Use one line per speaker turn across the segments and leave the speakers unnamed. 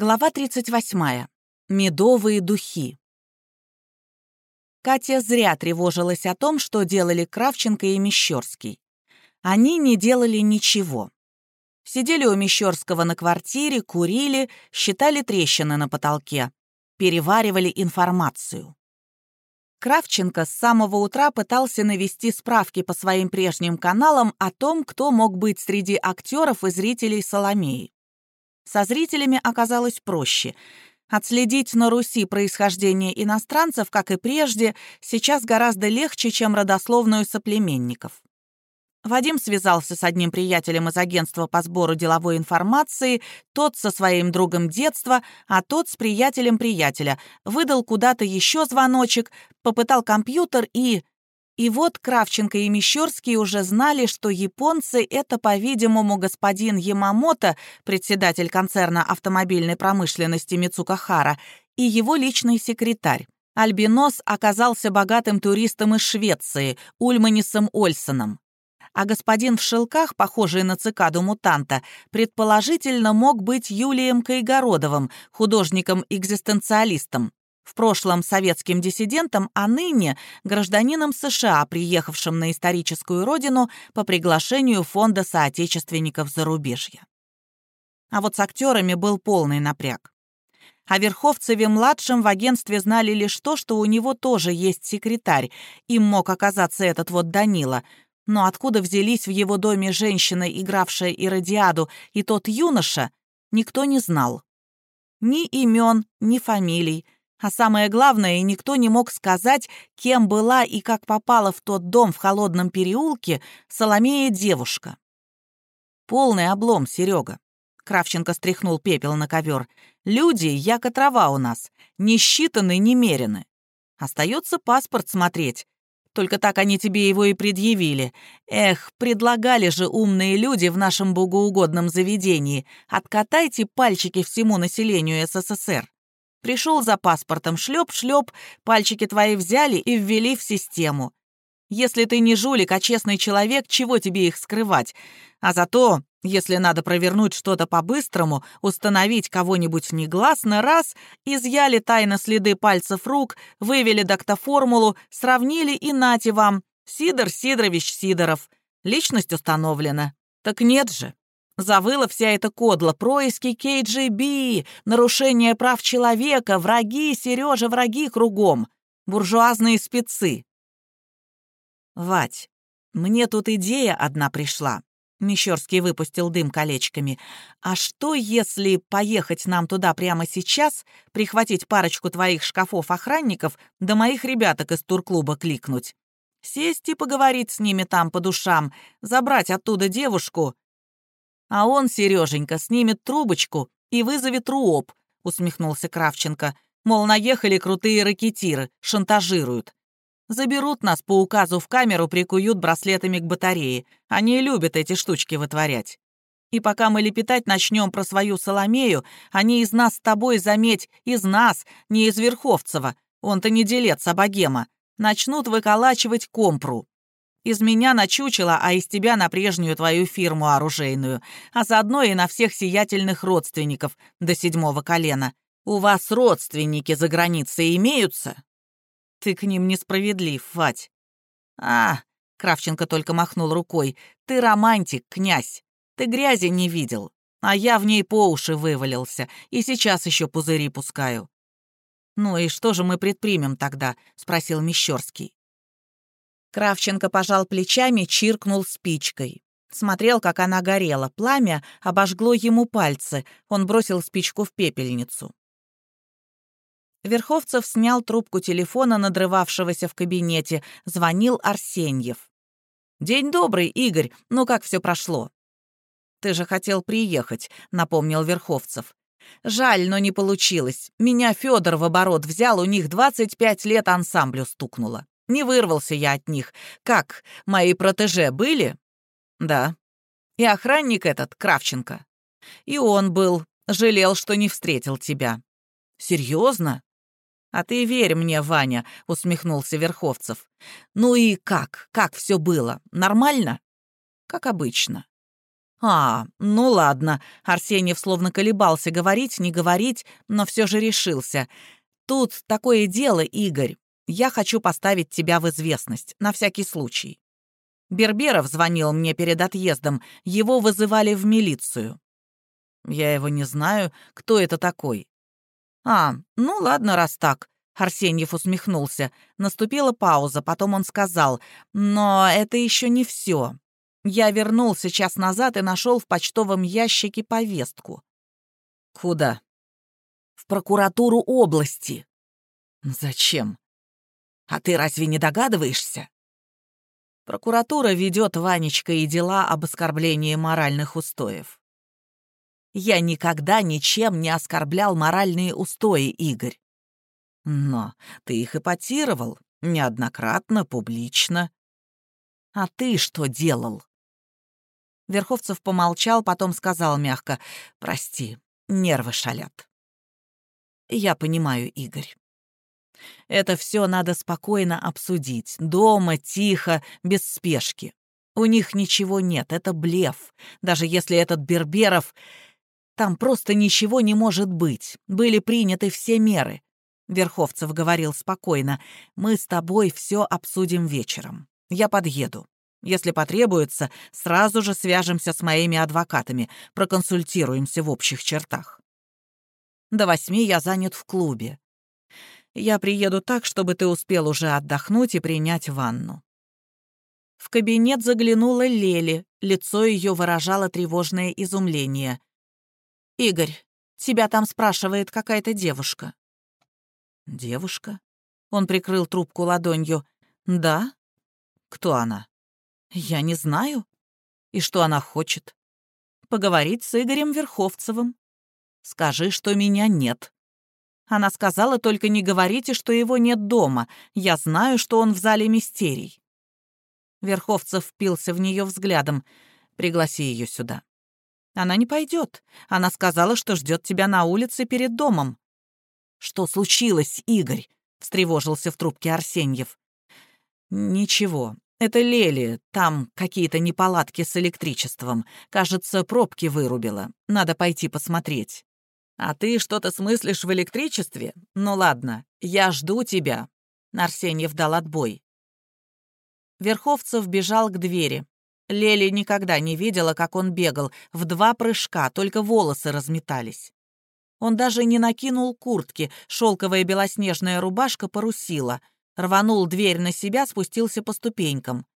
Глава 38. Медовые духи. Катя зря тревожилась о том, что делали Кравченко и Мещерский. Они не делали ничего. Сидели у Мещерского на квартире, курили, считали трещины на потолке, переваривали информацию. Кравченко с самого утра пытался навести справки по своим прежним каналам о том, кто мог быть среди актеров и зрителей Соломеи. Со зрителями оказалось проще. Отследить на Руси происхождение иностранцев, как и прежде, сейчас гораздо легче, чем родословную соплеменников. Вадим связался с одним приятелем из агентства по сбору деловой информации, тот со своим другом детства, а тот с приятелем приятеля, выдал куда-то еще звоночек, попытал компьютер и... И вот Кравченко и Мещерский уже знали, что японцы — это, по-видимому, господин Ямамото, председатель концерна автомобильной промышленности Мицукахара, и его личный секретарь. Альбинос оказался богатым туристом из Швеции, Ульманисом Ольсоном. А господин в шелках, похожий на цикаду мутанта, предположительно мог быть Юлием Кайгородовым, художником-экзистенциалистом в прошлом советским диссидентом, а ныне гражданином США, приехавшим на историческую родину по приглашению Фонда соотечественников зарубежья. А вот с актерами был полный напряг. О Верховцеве-младшем в агентстве знали лишь то, что у него тоже есть секретарь, им мог оказаться этот вот Данила. Но откуда взялись в его доме женщина, игравшая Иродиаду, и тот юноша, никто не знал. Ни имен, ни фамилий, а самое главное, никто не мог сказать, кем была и как попала в тот дом в холодном переулке Соломея девушка. Полный облом, Серега. Кравченко стряхнул пепел на ковер. Люди, яко трава у нас, не считаны, не мерены. Остается паспорт смотреть. Только так они тебе его и предъявили. Эх, предлагали же умные люди в нашем богоугодном заведении. Откатайте пальчики всему населению СССР. Пришел за паспортом, шлеп-шлеп, пальчики твои взяли и ввели в систему. Если ты не жулик, а честный человек, чего тебе их скрывать? А зато, если надо провернуть что-то по-быстрому, установить кого-нибудь негласно, раз, изъяли тайно следы пальцев рук, вывели доктоформулу, сравнили и нате вам. Сидор Сидорович Сидоров. Личность установлена. Так нет же. Завыла вся эта кодла, происки КГБ, нарушение прав человека, враги, Сережа, враги кругом, буржуазные спецы. Вать, мне тут идея одна пришла. Мещерский выпустил дым колечками. «А что, если поехать нам туда прямо сейчас, прихватить парочку твоих шкафов-охранников, да моих ребяток из турклуба кликнуть? Сесть и поговорить с ними там по душам, забрать оттуда девушку, а он, Сереженька, снимет трубочку и вызовет РУОП, усмехнулся Кравченко. Мол, наехали крутые ракетиры, шантажируют. Заберут нас по указу в камеру, прикуют браслетами к батарее. Они любят эти штучки вытворять. И пока мы лепетать начнем про свою Соломею, они из нас с тобой, заметь, из нас, не из Верховцева, он-то не делец, а богема, начнут выколачивать компру. Из меня на чучело, а из тебя на прежнюю твою фирму оружейную, а заодно и на всех сиятельных родственников до седьмого колена. У вас родственники за границей имеются?» «Ты к ним несправедлив, Фать». «А, — Кравченко только махнул рукой, — ты романтик, князь. Ты грязи не видел, а я в ней по уши вывалился, и сейчас еще пузыри пускаю». «Ну и что же мы предпримем тогда?» — спросил Мещерский. Кравченко пожал плечами, чиркнул спичкой. Смотрел, как она горела. Пламя обожгло ему пальцы. Он бросил спичку в пепельницу. Верховцев снял трубку телефона, надрывавшегося в кабинете. Звонил Арсеньев. «День добрый, Игорь. Ну как все прошло?» «Ты же хотел приехать», — напомнил Верховцев. «Жаль, но не получилось. Меня Федор в оборот взял, у них 25 лет ансамблю стукнуло. Не вырвался я от них. Как, мои протеже были? Да. И охранник этот, Кравченко. И он был. Жалел, что не встретил тебя. Серьезно? А ты верь мне, Ваня, усмехнулся Верховцев. Ну и как? Как все было? Нормально? Как обычно. «А, ну ладно». Арсеньев словно колебался, говорить, не говорить, но все же решился. «Тут такое дело, Игорь. Я хочу поставить тебя в известность, на всякий случай». Берберов звонил мне перед отъездом, его вызывали в милицию. Я его не знаю, кто это такой. А, ну ладно, раз так. Арсеньев усмехнулся. Наступила пауза, потом он сказал, но это еще не все. Я вернулся час назад и нашел в почтовом ящике повестку. Куда? В прокуратуру области. Зачем? А ты разве не догадываешься? Прокуратура ведет Ванечка и дела об оскорблении моральных устоев. Я никогда ничем не оскорблял моральные устои, Игорь. Но ты их эпатировал неоднократно, публично. А ты что делал? Верховцев помолчал, потом сказал мягко, «Прости, нервы шалят». «Я понимаю, Игорь. Это все надо спокойно обсудить, дома, тихо, без спешки. У них ничего нет, это блеф. Даже если этот Берберов... Там просто ничего не может быть. Были приняты все меры. Верховцев говорил спокойно. «Мы с тобой все обсудим вечером. Я подъеду. Если потребуется, сразу же свяжемся с моими адвокатами, проконсультируемся в общих чертах. До восьми я занят в клубе. Я приеду так, чтобы ты успел уже отдохнуть и принять ванну». В кабинет заглянула Лели, лицо ее выражало тревожное изумление. «Игорь, тебя там спрашивает какая-то девушка». «Девушка?» Он прикрыл трубку ладонью. «Да? Кто она?» «Я не знаю. И что она хочет?» «Поговорить с Игорем Верховцевым. Скажи, что меня нет». Она сказала, только не говорите, что его нет дома. Я знаю, что он в зале мистерий. Верховцев впился в нее взглядом. Пригласи ее сюда. Она не пойдет. Она сказала, что ждет тебя на улице перед домом. Что случилось, Игорь? встревожился в трубке Арсеньев. Ничего. Это Лели. Там какие-то неполадки с электричеством. Кажется, пробки вырубила. Надо пойти посмотреть. «А ты что-то смыслишь в электричестве? Ну ладно, я жду тебя». Арсеньев дал отбой. Верховцев бежал к двери. Лели никогда не видела, как он бегал. В два прыжка, только волосы разметались. Он даже не накинул куртки, шелковая белоснежная рубашка порусила. Рванул дверь на себя, спустился по ступенькам.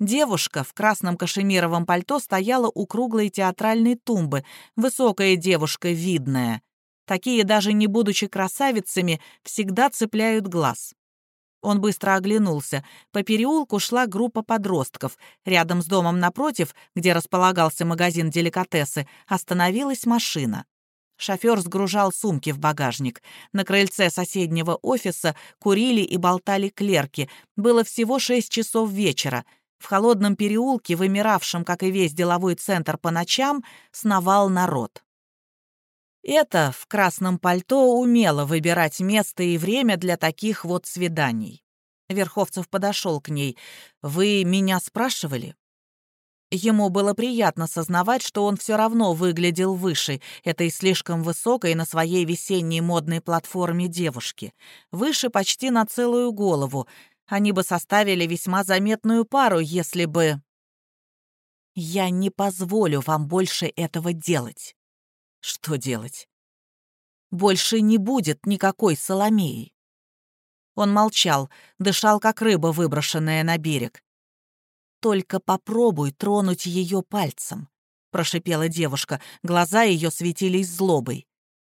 Девушка в красном кашемировом пальто стояла у круглой театральной тумбы, высокая девушка, видная. Такие, даже не будучи красавицами, всегда цепляют глаз. Он быстро оглянулся. По переулку шла группа подростков. Рядом с домом напротив, где располагался магазин деликатесы, остановилась машина. Шофер сгружал сумки в багажник. На крыльце соседнего офиса курили и болтали клерки. Было всего шесть часов вечера — в холодном переулке, вымиравшем, как и весь деловой центр по ночам, сновал народ. Это в красном пальто умело выбирать место и время для таких вот свиданий. Верховцев подошел к ней. «Вы меня спрашивали?» Ему было приятно сознавать, что он все равно выглядел выше этой слишком высокой на своей весенней модной платформе девушки. Выше почти на целую голову, они бы составили весьма заметную пару, если бы... Я не позволю вам больше этого делать. Что делать? Больше не будет никакой Соломеи. Он молчал, дышал, как рыба, выброшенная на берег. «Только попробуй тронуть ее пальцем», — прошипела девушка. Глаза ее светились злобой.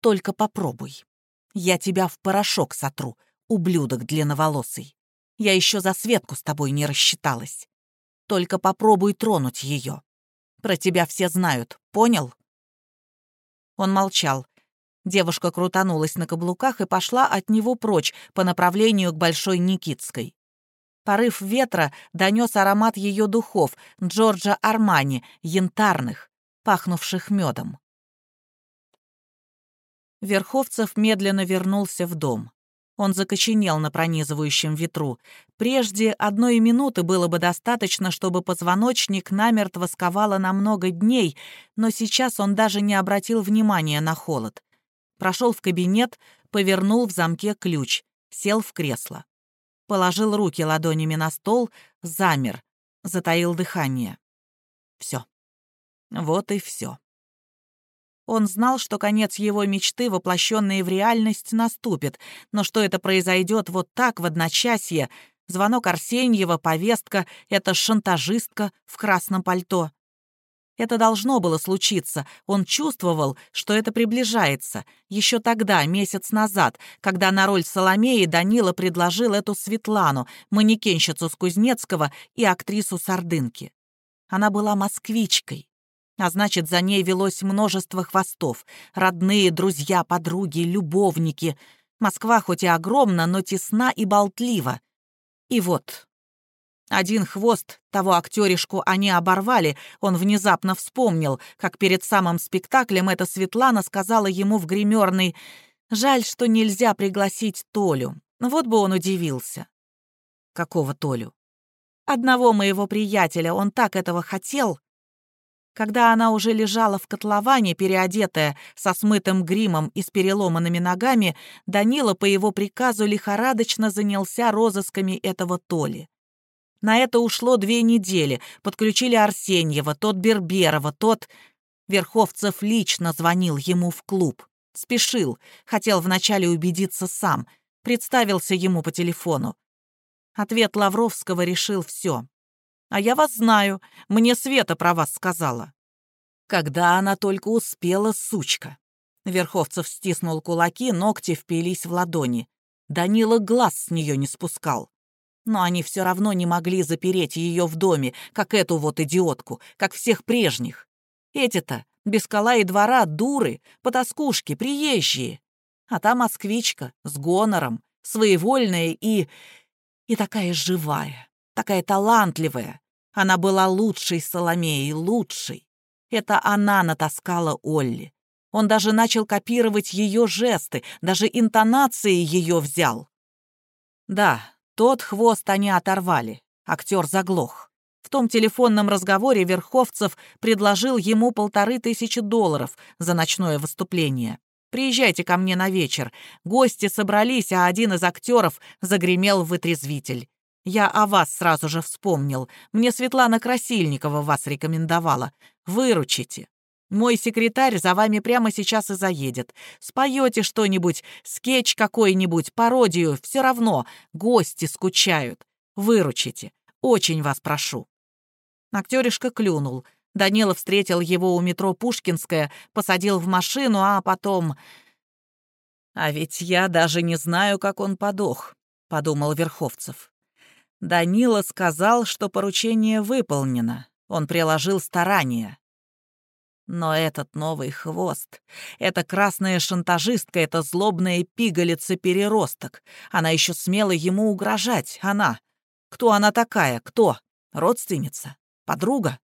«Только попробуй. Я тебя в порошок сотру, ублюдок длинноволосый». Я еще за Светку с тобой не рассчиталась. Только попробуй тронуть ее. Про тебя все знают, понял?» Он молчал. Девушка крутанулась на каблуках и пошла от него прочь по направлению к Большой Никитской. Порыв ветра донес аромат ее духов Джорджа Армани, янтарных, пахнувших медом. Верховцев медленно вернулся в дом. Он закоченел на пронизывающем ветру. Прежде одной минуты было бы достаточно, чтобы позвоночник намертво сковало на много дней, но сейчас он даже не обратил внимания на холод. Прошел в кабинет, повернул в замке ключ, сел в кресло. Положил руки ладонями на стол, замер, затаил дыхание. Все. Вот и все. Он знал, что конец его мечты, воплощенной в реальность, наступит, но что это произойдет вот так, в одночасье, звонок Арсеньева, повестка, это шантажистка в красном пальто. Это должно было случиться. Он чувствовал, что это приближается. Еще тогда, месяц назад, когда на роль Соломеи Данила предложил эту Светлану, манекенщицу с Кузнецкого и актрису Сардынки. Она была москвичкой. А значит, за ней велось множество хвостов. Родные, друзья, подруги, любовники. Москва хоть и огромна, но тесна и болтлива. И вот... Один хвост, того актеришку они оборвали, он внезапно вспомнил, как перед самым спектаклем эта Светлана сказала ему в гримерной «Жаль, что нельзя пригласить Толю». Вот бы он удивился. Какого Толю? Одного моего приятеля, он так этого хотел. Когда она уже лежала в котловане, переодетая, со смытым гримом и с переломанными ногами, Данила по его приказу лихорадочно занялся розысками этого Толи. На это ушло две недели. Подключили Арсеньева, тот Берберова, тот... Верховцев лично звонил ему в клуб. Спешил, хотел вначале убедиться сам. Представился ему по телефону. Ответ Лавровского решил все. А я вас знаю. Мне Света про вас сказала». Когда она только успела, сучка. Верховцев стиснул кулаки, ногти впились в ладони. Данила глаз с нее не спускал. Но они все равно не могли запереть ее в доме, как эту вот идиотку, как всех прежних. Эти-то, без кола и двора, дуры, потаскушки, приезжие. А та москвичка, с гонором, своевольная и... и такая живая, такая талантливая, она была лучшей Соломеей, лучшей. Это она натаскала Олли. Он даже начал копировать ее жесты, даже интонации ее взял. Да, тот хвост они оторвали. Актер заглох. В том телефонном разговоре Верховцев предложил ему полторы тысячи долларов за ночное выступление. «Приезжайте ко мне на вечер. Гости собрались, а один из актеров загремел в вытрезвитель. Я о вас сразу же вспомнил. Мне Светлана Красильникова вас рекомендовала. Выручите. Мой секретарь за вами прямо сейчас и заедет. Споете что-нибудь, скетч какой-нибудь, пародию, все равно. Гости скучают. Выручите. Очень вас прошу». Актеришка клюнул. Данила встретил его у метро Пушкинская, посадил в машину, а потом... «А ведь я даже не знаю, как он подох», — подумал Верховцев. Данила сказал, что поручение выполнено. Он приложил старания. Но этот новый хвост, эта красная шантажистка, эта злобная пигалица-переросток, она еще смела ему угрожать, она. Кто она такая, кто? Родственница? Подруга?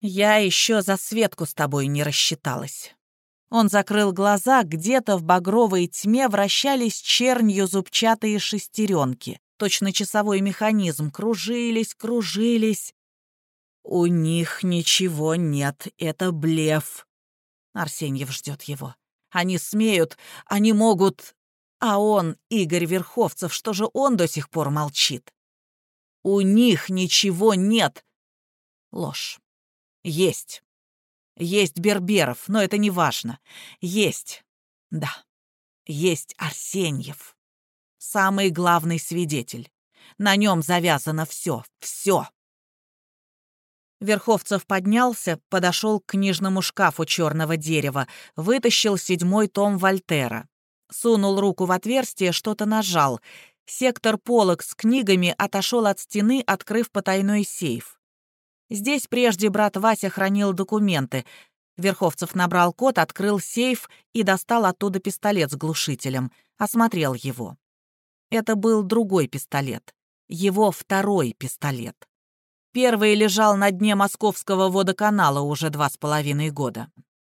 Я еще за Светку с тобой не рассчиталась. Он закрыл глаза, где-то в багровой тьме вращались чернью зубчатые шестеренки точно часовой механизм, кружились, кружились. У них ничего нет, это блеф. Арсеньев ждет его. Они смеют, они могут... А он, Игорь Верховцев, что же он до сих пор молчит? У них ничего нет. Ложь. Есть. Есть Берберов, но это не важно. Есть. Да. Есть Арсеньев самый главный свидетель. На нем завязано все, все. Верховцев поднялся, подошел к книжному шкафу черного дерева, вытащил седьмой том Вольтера. Сунул руку в отверстие, что-то нажал. Сектор полок с книгами отошел от стены, открыв потайной сейф. Здесь прежде брат Вася хранил документы. Верховцев набрал код, открыл сейф и достал оттуда пистолет с глушителем. Осмотрел его. Это был другой пистолет. Его второй пистолет. Первый лежал на дне московского водоканала уже два с половиной года.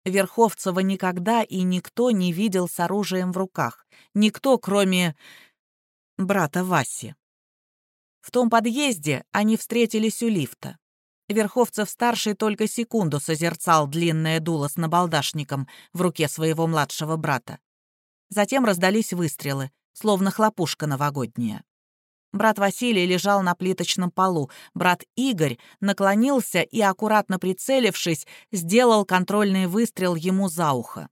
Верховцева никогда и никто не видел с оружием в руках. Никто, кроме... брата Васи. В том подъезде они встретились у лифта. Верховцев-старший только секунду созерцал длинное дуло с набалдашником в руке своего младшего брата. Затем раздались выстрелы, словно хлопушка новогодняя. Брат Василий лежал на плиточном полу. Брат Игорь наклонился и, аккуратно прицелившись, сделал контрольный выстрел ему за ухо.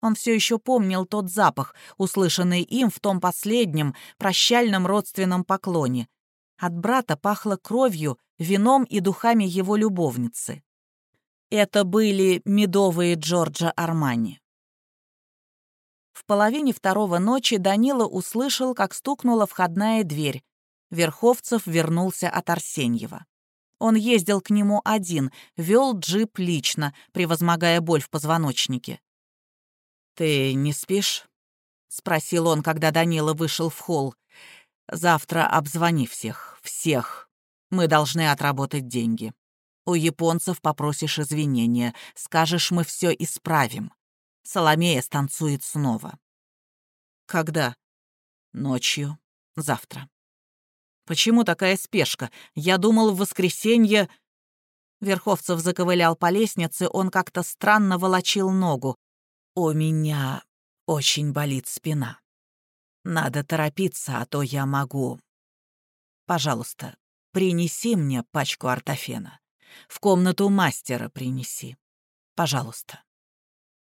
Он все еще помнил тот запах, услышанный им в том последнем прощальном родственном поклоне. От брата пахло кровью, вином и духами его любовницы. Это были медовые Джорджа Армани. В половине второго ночи Данила услышал, как стукнула входная дверь. Верховцев вернулся от Арсеньева. Он ездил к нему один, вел джип лично, превозмогая боль в позвоночнике. «Ты не спишь?» — спросил он, когда Данила вышел в холл. «Завтра обзвони всех, всех. Мы должны отработать деньги. У японцев попросишь извинения, скажешь, мы все исправим. Соломея станцует снова. Когда? Ночью. Завтра. Почему такая спешка? Я думал, в воскресенье... Верховцев заковылял по лестнице, он как-то странно волочил ногу. «У меня очень болит спина. Надо торопиться, а то я могу. Пожалуйста, принеси мне пачку ортофена. В комнату мастера принеси. Пожалуйста».